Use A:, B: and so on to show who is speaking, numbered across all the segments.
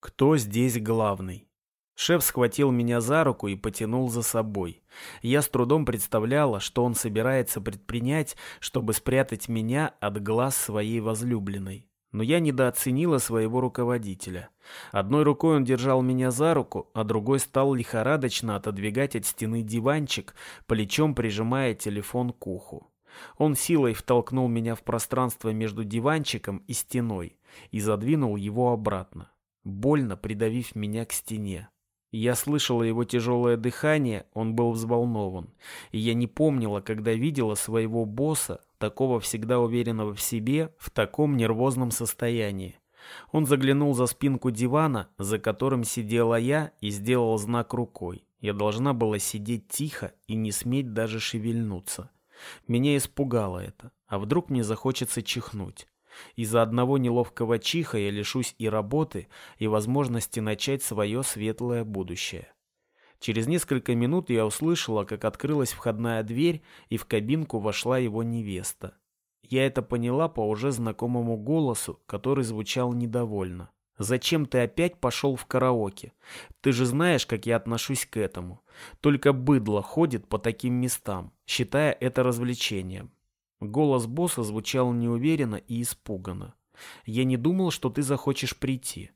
A: Кто здесь главный? Шеф схватил меня за руку и потянул за собой. Я с трудом представляла, что он собирается предпринять, чтобы спрятать меня от глаз своей возлюбленной. Но я недооценила своего руководителя. Одной рукой он держал меня за руку, а другой стал лихорадочно отодвигать от стены диванчик, плечом прижимая телефон к уху. Он силой втолкнул меня в пространство между диванчиком и стеной и задвинул его обратно, больно придавив меня к стене. Я слышала его тяжелое дыхание, он был взволнован. И я не помнила, когда видела своего босса, такого всегда уверенного в себе, в таком нервозном состоянии. Он заглянул за спинку дивана, за которым сидела я, и сделал знак рукой. Я должна была сидеть тихо и не сметь даже шевельнуться. Меня испугало это. А вдруг мне захочется чихнуть? Из-за одного неловкого чиха я лишусь и работы, и возможности начать свое светлое будущее. Через несколько минут я услышала, как открылась входная дверь, и в кабинку вошла его невеста. Я это поняла по уже знакомому голосу, который звучал недовольно. «Зачем ты опять пошел в караоке? Ты же знаешь, как я отношусь к этому. Только быдло ходит по таким местам, считая это развлечением. Голос босса звучал неуверенно и испуганно. «Я не думал, что ты захочешь прийти.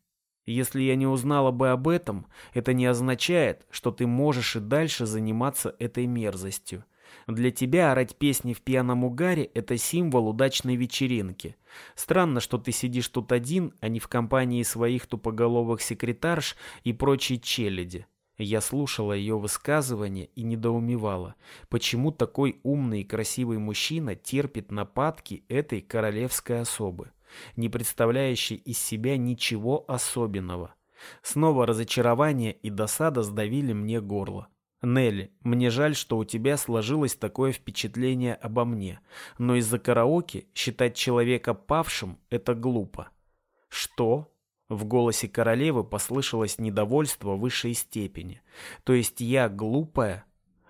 A: Если я не узнала бы об этом, это не означает, что ты можешь и дальше заниматься этой мерзостью. Для тебя орать песни в пьяном угаре – это символ удачной вечеринки. Странно, что ты сидишь тут один, а не в компании своих тупоголовых секретарш и прочей челяди. Я слушала ее высказывания и недоумевала, почему такой умный и красивый мужчина терпит нападки этой королевской особы, не представляющей из себя ничего особенного. Снова разочарование и досада сдавили мне горло. «Нелли, мне жаль, что у тебя сложилось такое впечатление обо мне, но из-за караоке считать человека павшим – это глупо». «Что?» В голосе королевы послышалось недовольство высшей степени. То есть я глупая,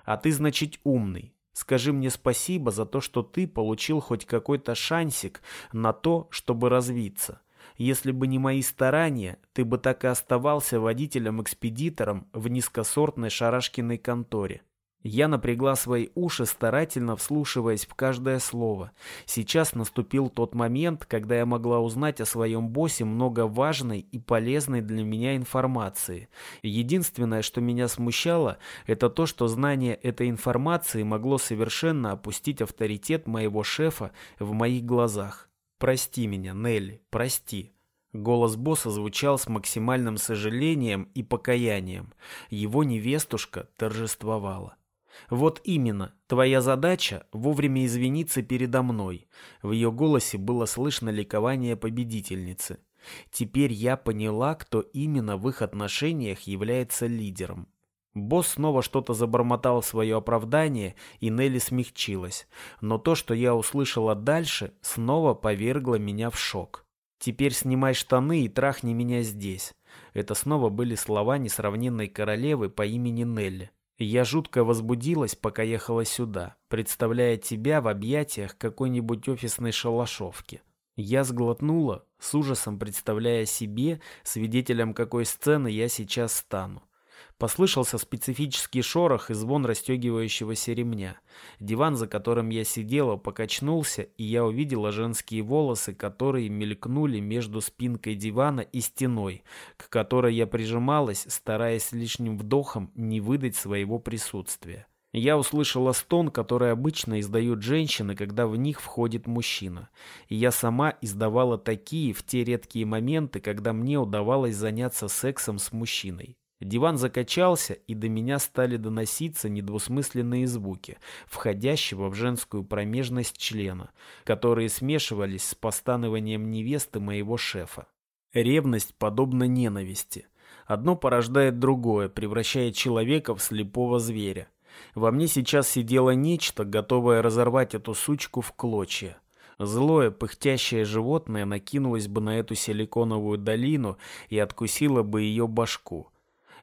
A: а ты, значит, умный. Скажи мне спасибо за то, что ты получил хоть какой-то шансик на то, чтобы развиться. Если бы не мои старания, ты бы так и оставался водителем-экспедитором в низкосортной шарашкиной конторе. Я напрягла свои уши, старательно вслушиваясь в каждое слово. Сейчас наступил тот момент, когда я могла узнать о своем боссе много важной и полезной для меня информации. Единственное, что меня смущало, это то, что знание этой информации могло совершенно опустить авторитет моего шефа в моих глазах. «Прости меня, Нелли, прости». Голос босса звучал с максимальным сожалением и покаянием. Его невестушка торжествовала. Вот именно, твоя задача вовремя извиниться передо мной. В ее голосе было слышно ликование победительницы. Теперь я поняла, кто именно в их отношениях является лидером. Босс снова что-то забормотал в свое оправдание, и Нелли смягчилась. Но то, что я услышала дальше, снова повергло меня в шок. «Теперь снимай штаны и трахни меня здесь». Это снова были слова несравненной королевы по имени Нелли. Я жутко возбудилась, пока ехала сюда, представляя тебя в объятиях какой-нибудь офисной шалашовки. Я сглотнула, с ужасом представляя себе, свидетелем какой сцены я сейчас стану. Послышался специфический шорох и звон расстегивающегося ремня. Диван, за которым я сидела, покачнулся, и я увидела женские волосы, которые мелькнули между спинкой дивана и стеной, к которой я прижималась, стараясь лишним вдохом не выдать своего присутствия. Я услышала стон, который обычно издают женщины, когда в них входит мужчина. И я сама издавала такие в те редкие моменты, когда мне удавалось заняться сексом с мужчиной. Диван закачался, и до меня стали доноситься недвусмысленные звуки, входящего в женскую промежность члена, которые смешивались с постанованием невесты моего шефа. Ревность подобна ненависти. Одно порождает другое, превращая человека в слепого зверя. Во мне сейчас сидело нечто, готовое разорвать эту сучку в клочья. Злое, пыхтящее животное накинулось бы на эту силиконовую долину и откусило бы ее башку.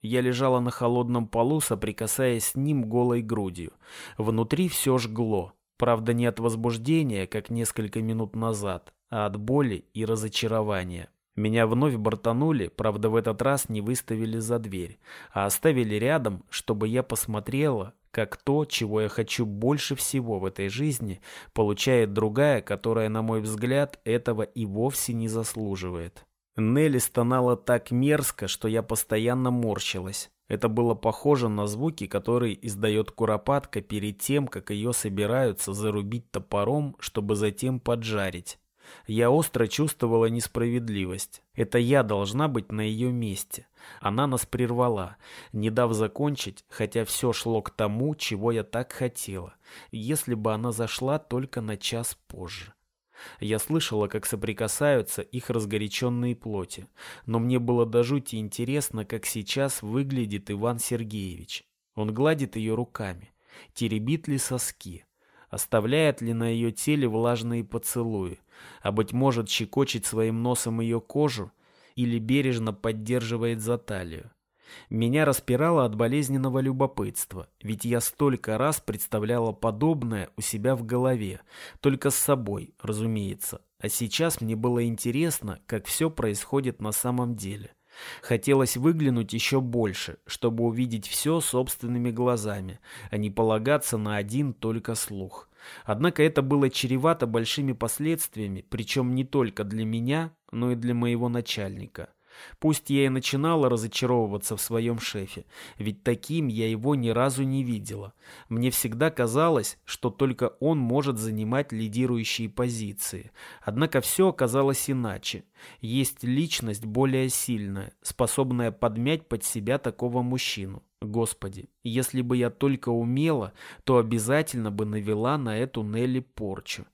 A: Я лежала на холодном полу, соприкасаясь с ним голой грудью. Внутри все жгло. Правда, не от возбуждения, как несколько минут назад, а от боли и разочарования. Меня вновь бортанули, правда в этот раз не выставили за дверь, а оставили рядом, чтобы я посмотрела, как то, чего я хочу больше всего в этой жизни, получает другая, которая, на мой взгляд, этого и вовсе не заслуживает. Нелли стонала так мерзко, что я постоянно морщилась. Это было похоже на звуки, которые издает куропатка перед тем, как ее собираются зарубить топором, чтобы затем поджарить. Я остро чувствовала несправедливость. Это я должна быть на ее месте. Она нас прервала, не дав закончить, хотя все шло к тому, чего я так хотела, если бы она зашла только на час позже. Я слышала, как соприкасаются их разгоряченные плоти, но мне было до жути интересно, как сейчас выглядит Иван Сергеевич. Он гладит ее руками, теребит ли соски, оставляет ли на ее теле влажные поцелуи, а, быть может, щекочет своим носом ее кожу? Или бережно поддерживает за талию. Меня распирало от болезненного любопытства, ведь я столько раз представляла подобное у себя в голове, только с собой, разумеется. А сейчас мне было интересно, как все происходит на самом деле. Хотелось выглянуть еще больше, чтобы увидеть все собственными глазами, а не полагаться на один только слух. Однако это было чревато большими последствиями, причем не только для меня, но и для моего начальника. Пусть я и начинала разочаровываться в своем шефе, ведь таким я его ни разу не видела. Мне всегда казалось, что только он может занимать лидирующие позиции. Однако все оказалось иначе. Есть личность более сильная, способная подмять под себя такого мужчину. Господи, если бы я только умела, то обязательно бы навела на эту Нелли порчу.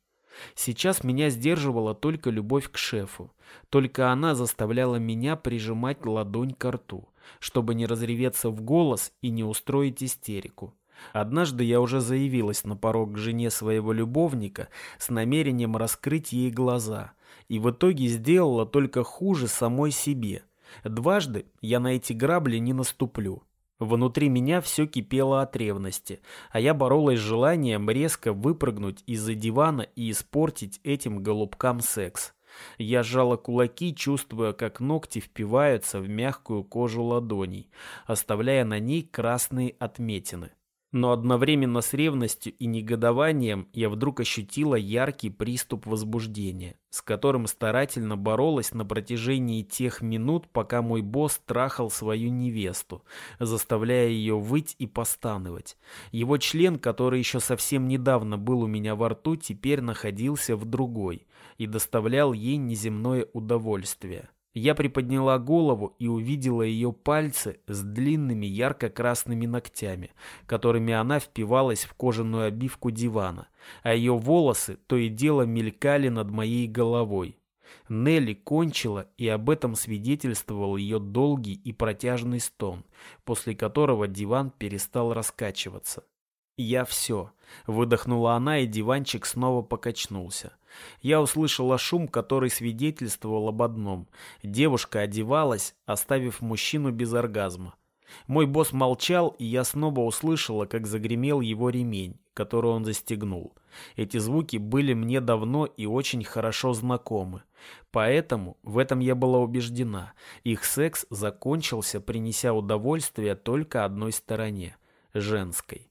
A: Сейчас меня сдерживала только любовь к шефу. Только она заставляла меня прижимать ладонь к рту, чтобы не разреветься в голос и не устроить истерику. Однажды я уже заявилась на порог к жене своего любовника с намерением раскрыть ей глаза, и в итоге сделала только хуже самой себе. Дважды я на эти грабли не наступлю. Внутри меня все кипело от ревности, а я боролась с желанием резко выпрыгнуть из-за дивана и испортить этим голубкам секс. Я сжала кулаки, чувствуя, как ногти впиваются в мягкую кожу ладоней, оставляя на ней красные отметины. Но одновременно с ревностью и негодованием я вдруг ощутила яркий приступ возбуждения, с которым старательно боролась на протяжении тех минут, пока мой босс трахал свою невесту, заставляя ее выть и постановать. Его член, который еще совсем недавно был у меня во рту, теперь находился в другой и доставлял ей неземное удовольствие. Я приподняла голову и увидела ее пальцы с длинными ярко-красными ногтями, которыми она впивалась в кожаную обивку дивана, а ее волосы то и дело мелькали над моей головой. Нелли кончила, и об этом свидетельствовал ее долгий и протяжный стон, после которого диван перестал раскачиваться. «Я все», — выдохнула она, и диванчик снова покачнулся. Я услышала шум, который свидетельствовал об одном. Девушка одевалась, оставив мужчину без оргазма. Мой босс молчал, и я снова услышала, как загремел его ремень, который он застегнул. Эти звуки были мне давно и очень хорошо знакомы. Поэтому в этом я была убеждена. Их секс закончился, принеся удовольствие только одной стороне – женской.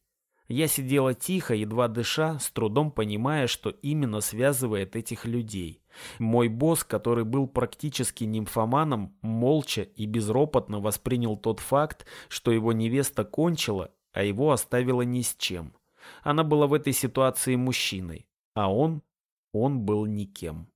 A: Я сидела тихо, едва дыша, с трудом понимая, что именно связывает этих людей. Мой босс, который был практически нимфоманом, молча и безропотно воспринял тот факт, что его невеста кончила, а его оставила ни с чем. Она была в этой ситуации мужчиной, а он, он был никем.